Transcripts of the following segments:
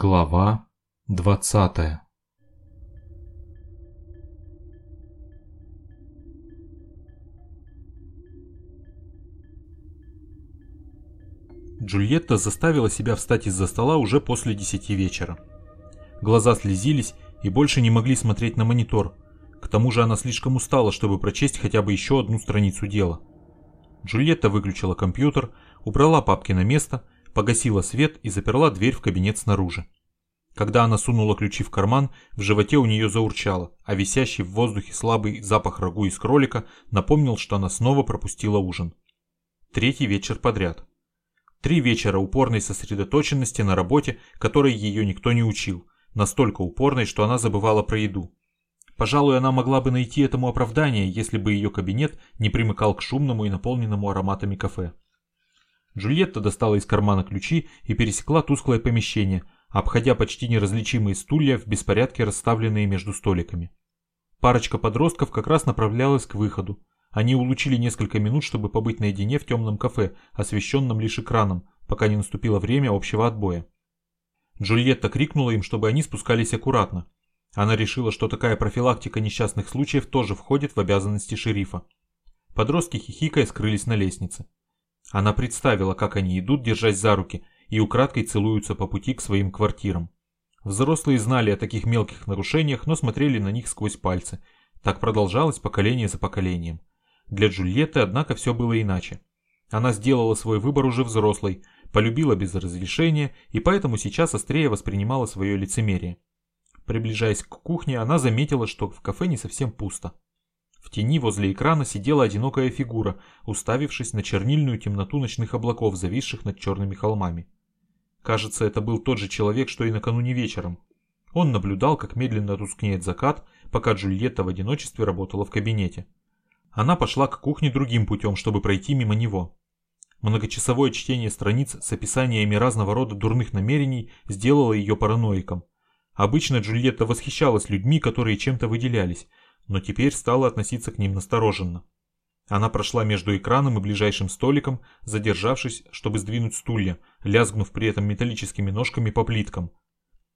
Глава двадцатая Джульетта заставила себя встать из-за стола уже после десяти вечера. Глаза слезились и больше не могли смотреть на монитор. К тому же она слишком устала, чтобы прочесть хотя бы еще одну страницу дела. Джульетта выключила компьютер, убрала папки на место – погасила свет и заперла дверь в кабинет снаружи. Когда она сунула ключи в карман, в животе у нее заурчало, а висящий в воздухе слабый запах рагу из кролика напомнил, что она снова пропустила ужин. Третий вечер подряд. Три вечера упорной сосредоточенности на работе, которой ее никто не учил, настолько упорной, что она забывала про еду. Пожалуй, она могла бы найти этому оправдание, если бы ее кабинет не примыкал к шумному и наполненному ароматами кафе. Джульетта достала из кармана ключи и пересекла тусклое помещение, обходя почти неразличимые стулья в беспорядке, расставленные между столиками. Парочка подростков как раз направлялась к выходу. Они улучили несколько минут, чтобы побыть наедине в темном кафе, освещенном лишь экраном, пока не наступило время общего отбоя. Джульетта крикнула им, чтобы они спускались аккуратно. Она решила, что такая профилактика несчастных случаев тоже входит в обязанности шерифа. Подростки хихикая скрылись на лестнице. Она представила, как они идут, держась за руки, и украдкой целуются по пути к своим квартирам. Взрослые знали о таких мелких нарушениях, но смотрели на них сквозь пальцы. Так продолжалось поколение за поколением. Для Джульетты, однако, все было иначе. Она сделала свой выбор уже взрослой, полюбила без разрешения и поэтому сейчас острее воспринимала свое лицемерие. Приближаясь к кухне, она заметила, что в кафе не совсем пусто. В тени возле экрана сидела одинокая фигура, уставившись на чернильную темноту ночных облаков, зависших над черными холмами. Кажется, это был тот же человек, что и накануне вечером. Он наблюдал, как медленно тускнеет закат, пока Джульетта в одиночестве работала в кабинете. Она пошла к кухне другим путем, чтобы пройти мимо него. Многочасовое чтение страниц с описаниями разного рода дурных намерений сделало ее параноиком. Обычно Джульетта восхищалась людьми, которые чем-то выделялись, но теперь стала относиться к ним настороженно. Она прошла между экраном и ближайшим столиком, задержавшись, чтобы сдвинуть стулья, лязгнув при этом металлическими ножками по плиткам.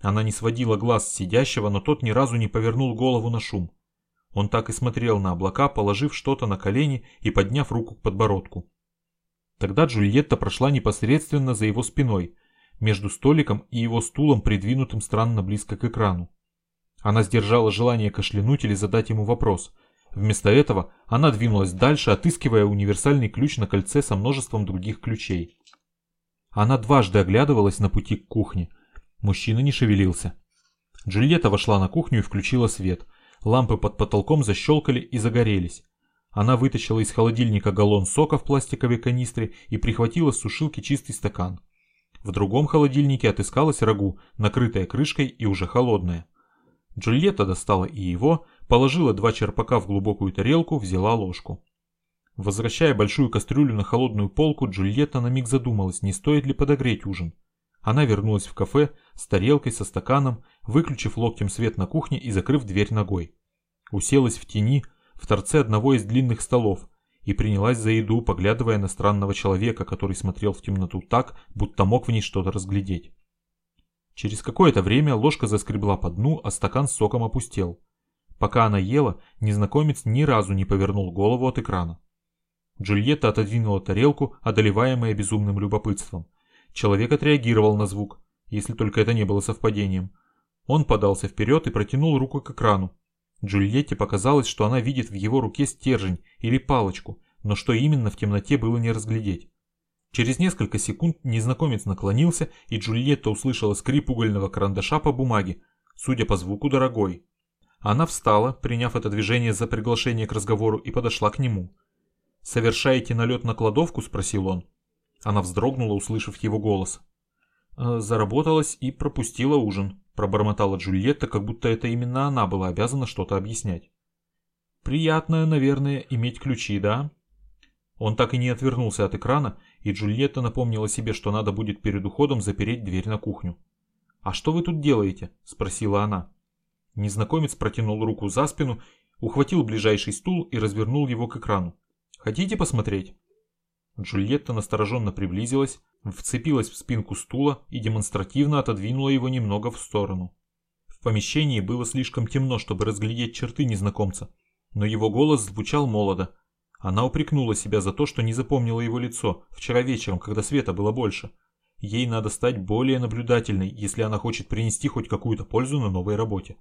Она не сводила глаз с сидящего, но тот ни разу не повернул голову на шум. Он так и смотрел на облака, положив что-то на колени и подняв руку к подбородку. Тогда Джульетта прошла непосредственно за его спиной, между столиком и его стулом, придвинутым странно близко к экрану. Она сдержала желание кашлянуть или задать ему вопрос. Вместо этого она двинулась дальше, отыскивая универсальный ключ на кольце со множеством других ключей. Она дважды оглядывалась на пути к кухне. Мужчина не шевелился. Джульетта вошла на кухню и включила свет. Лампы под потолком защелкали и загорелись. Она вытащила из холодильника галлон сока в пластиковой канистре и прихватила с сушилки чистый стакан. В другом холодильнике отыскалась рагу, накрытая крышкой и уже холодная. Джульетта достала и его, положила два черпака в глубокую тарелку, взяла ложку. Возвращая большую кастрюлю на холодную полку, Джульетта на миг задумалась, не стоит ли подогреть ужин. Она вернулась в кафе с тарелкой, со стаканом, выключив локтем свет на кухне и закрыв дверь ногой. Уселась в тени, в торце одного из длинных столов, и принялась за еду, поглядывая на странного человека, который смотрел в темноту так, будто мог в ней что-то разглядеть. Через какое-то время ложка заскребла по дну, а стакан с соком опустел. Пока она ела, незнакомец ни разу не повернул голову от экрана. Джульетта отодвинула тарелку, одолеваемая безумным любопытством. Человек отреагировал на звук, если только это не было совпадением. Он подался вперед и протянул руку к экрану. Джульетте показалось, что она видит в его руке стержень или палочку, но что именно в темноте было не разглядеть. Через несколько секунд незнакомец наклонился, и Джульетта услышала скрип угольного карандаша по бумаге, судя по звуку дорогой. Она встала, приняв это движение за приглашение к разговору, и подошла к нему. «Совершаете налет на кладовку?» – спросил он. Она вздрогнула, услышав его голос. «Э, «Заработалась и пропустила ужин», – пробормотала Джульетта, как будто это именно она была обязана что-то объяснять. «Приятно, наверное, иметь ключи, да?» Он так и не отвернулся от экрана, и Джульетта напомнила себе, что надо будет перед уходом запереть дверь на кухню. «А что вы тут делаете?» – спросила она. Незнакомец протянул руку за спину, ухватил ближайший стул и развернул его к экрану. «Хотите посмотреть?» Джульетта настороженно приблизилась, вцепилась в спинку стула и демонстративно отодвинула его немного в сторону. В помещении было слишком темно, чтобы разглядеть черты незнакомца, но его голос звучал молодо. Она упрекнула себя за то, что не запомнила его лицо вчера вечером, когда света было больше. Ей надо стать более наблюдательной, если она хочет принести хоть какую-то пользу на новой работе.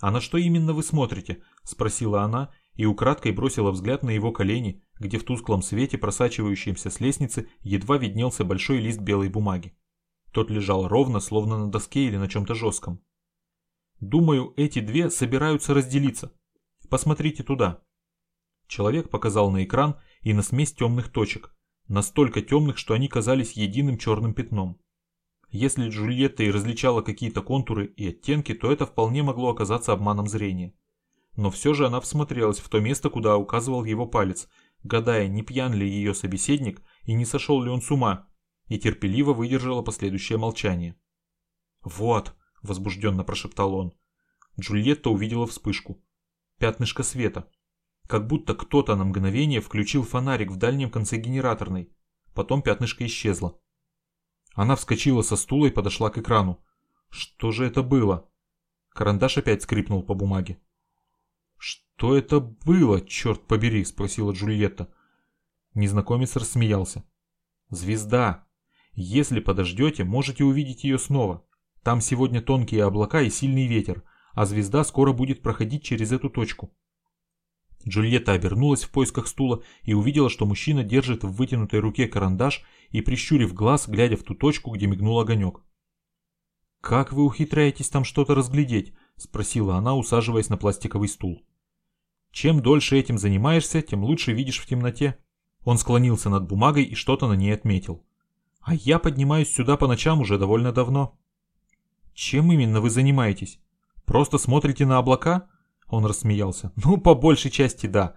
«А на что именно вы смотрите?» – спросила она и украдкой бросила взгляд на его колени, где в тусклом свете, просачивающемся с лестницы, едва виднелся большой лист белой бумаги. Тот лежал ровно, словно на доске или на чем-то жестком. «Думаю, эти две собираются разделиться. Посмотрите туда». Человек показал на экран и на смесь темных точек, настолько темных, что они казались единым черным пятном. Если Джульетта и различала какие-то контуры и оттенки, то это вполне могло оказаться обманом зрения. Но все же она всмотрелась в то место, куда указывал его палец, гадая, не пьян ли ее собеседник и не сошел ли он с ума, и терпеливо выдержала последующее молчание. «Вот», — возбужденно прошептал он. Джульетта увидела вспышку. Пятнышко света. Как будто кто-то на мгновение включил фонарик в дальнем конце генераторной. Потом пятнышко исчезло. Она вскочила со стула и подошла к экрану. Что же это было? Карандаш опять скрипнул по бумаге. «Что это было, черт побери?» – спросила Джульетта. Незнакомец рассмеялся. «Звезда. Если подождете, можете увидеть ее снова. Там сегодня тонкие облака и сильный ветер, а звезда скоро будет проходить через эту точку». Джульетта обернулась в поисках стула и увидела, что мужчина держит в вытянутой руке карандаш и, прищурив глаз, глядя в ту точку, где мигнул огонек. «Как вы ухитряетесь там что-то разглядеть?» – спросила она, усаживаясь на пластиковый стул. «Чем дольше этим занимаешься, тем лучше видишь в темноте». Он склонился над бумагой и что-то на ней отметил. «А я поднимаюсь сюда по ночам уже довольно давно». «Чем именно вы занимаетесь? Просто смотрите на облака?» Он рассмеялся. «Ну, по большей части да,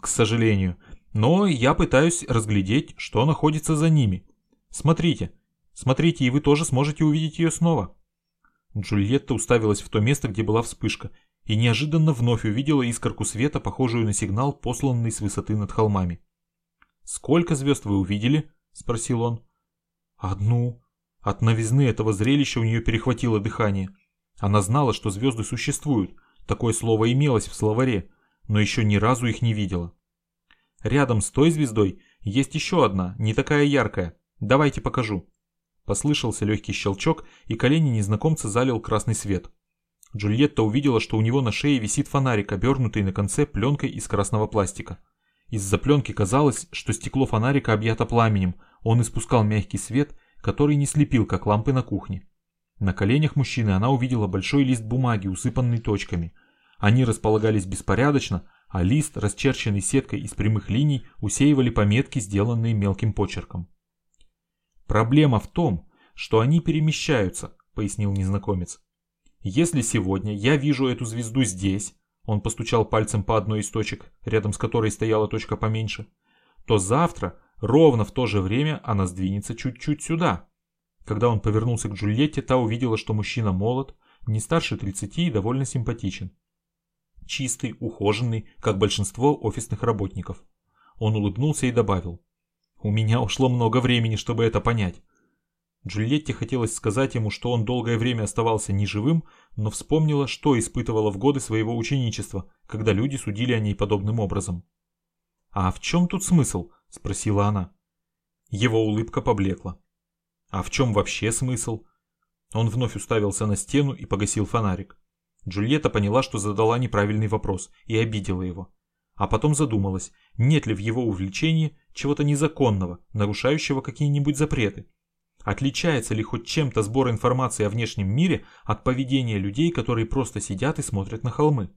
к сожалению. Но я пытаюсь разглядеть, что находится за ними. Смотрите, смотрите, и вы тоже сможете увидеть ее снова». Джульетта уставилась в то место, где была вспышка, и неожиданно вновь увидела искорку света, похожую на сигнал, посланный с высоты над холмами. «Сколько звезд вы увидели?» – спросил он. «Одну». От новизны этого зрелища у нее перехватило дыхание. Она знала, что звезды существуют, Такое слово имелось в словаре, но еще ни разу их не видела. Рядом с той звездой есть еще одна, не такая яркая. Давайте покажу. Послышался легкий щелчок, и колени незнакомца залил красный свет. Джульетта увидела, что у него на шее висит фонарик, обернутый на конце пленкой из красного пластика. Из-за пленки казалось, что стекло фонарика объято пламенем, он испускал мягкий свет, который не слепил, как лампы на кухне. На коленях мужчины она увидела большой лист бумаги, усыпанный точками. Они располагались беспорядочно, а лист, расчерченный сеткой из прямых линий, усеивали пометки, сделанные мелким почерком. «Проблема в том, что они перемещаются», — пояснил незнакомец. «Если сегодня я вижу эту звезду здесь», — он постучал пальцем по одной из точек, рядом с которой стояла точка поменьше, то завтра, ровно в то же время, она сдвинется чуть-чуть сюда, когда он повернулся к Джульетте, та увидела, что мужчина молод, не старше 30 и довольно симпатичен. Чистый, ухоженный, как большинство офисных работников. Он улыбнулся и добавил. «У меня ушло много времени, чтобы это понять». Джульетте хотелось сказать ему, что он долгое время оставался неживым, но вспомнила, что испытывала в годы своего ученичества, когда люди судили о ней подобным образом. «А в чем тут смысл?» – спросила она. Его улыбка поблекла. А в чем вообще смысл? Он вновь уставился на стену и погасил фонарик. Джульетта поняла, что задала неправильный вопрос и обидела его. А потом задумалась, нет ли в его увлечении чего-то незаконного, нарушающего какие-нибудь запреты. Отличается ли хоть чем-то сбор информации о внешнем мире от поведения людей, которые просто сидят и смотрят на холмы?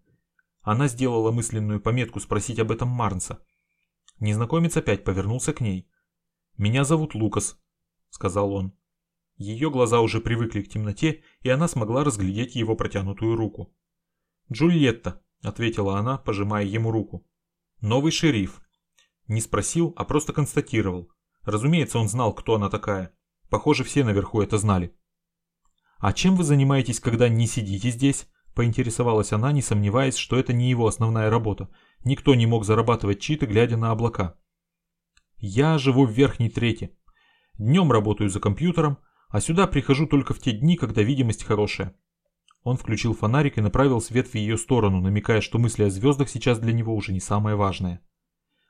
Она сделала мысленную пометку спросить об этом Марнса. Незнакомец опять повернулся к ней. «Меня зовут Лукас», сказал он. Ее глаза уже привыкли к темноте, и она смогла разглядеть его протянутую руку. «Джульетта», — ответила она, пожимая ему руку. «Новый шериф». Не спросил, а просто констатировал. Разумеется, он знал, кто она такая. Похоже, все наверху это знали. «А чем вы занимаетесь, когда не сидите здесь?» – поинтересовалась она, не сомневаясь, что это не его основная работа. Никто не мог зарабатывать читы, глядя на облака. «Я живу в верхней трети. Днем работаю за компьютером, а сюда прихожу только в те дни, когда видимость хорошая. Он включил фонарик и направил свет в ее сторону, намекая, что мысли о звездах сейчас для него уже не самое важное.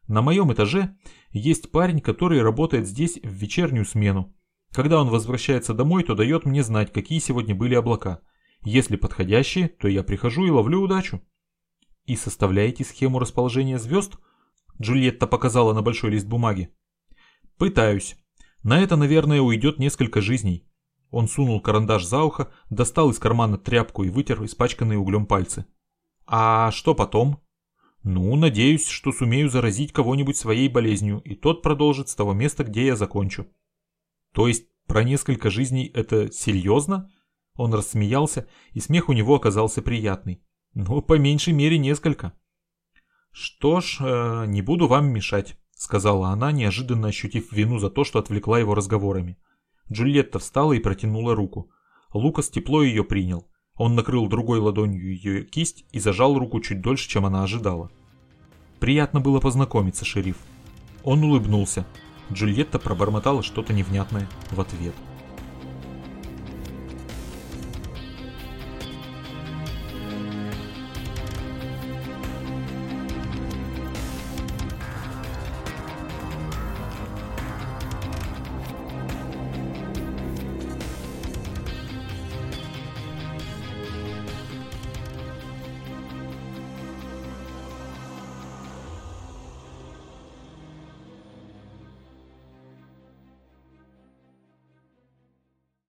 На моем этаже есть парень, который работает здесь в вечернюю смену. Когда он возвращается домой, то дает мне знать, какие сегодня были облака. Если подходящие, то я прихожу и ловлю удачу. И составляете схему расположения звезд? Джульетта показала на большой лист бумаги. Пытаюсь. На это, наверное, уйдет несколько жизней. Он сунул карандаш за ухо, достал из кармана тряпку и вытер испачканные углем пальцы. А что потом? Ну, надеюсь, что сумею заразить кого-нибудь своей болезнью, и тот продолжит с того места, где я закончу. То есть про несколько жизней это серьезно? Он рассмеялся, и смех у него оказался приятный. Ну, по меньшей мере несколько. Что ж, э, не буду вам мешать, сказала она, неожиданно ощутив вину за то, что отвлекла его разговорами. Джульетта встала и протянула руку. Лукас тепло ее принял. Он накрыл другой ладонью ее кисть и зажал руку чуть дольше, чем она ожидала. «Приятно было познакомиться, шериф». Он улыбнулся. Джульетта пробормотала что-то невнятное в ответ.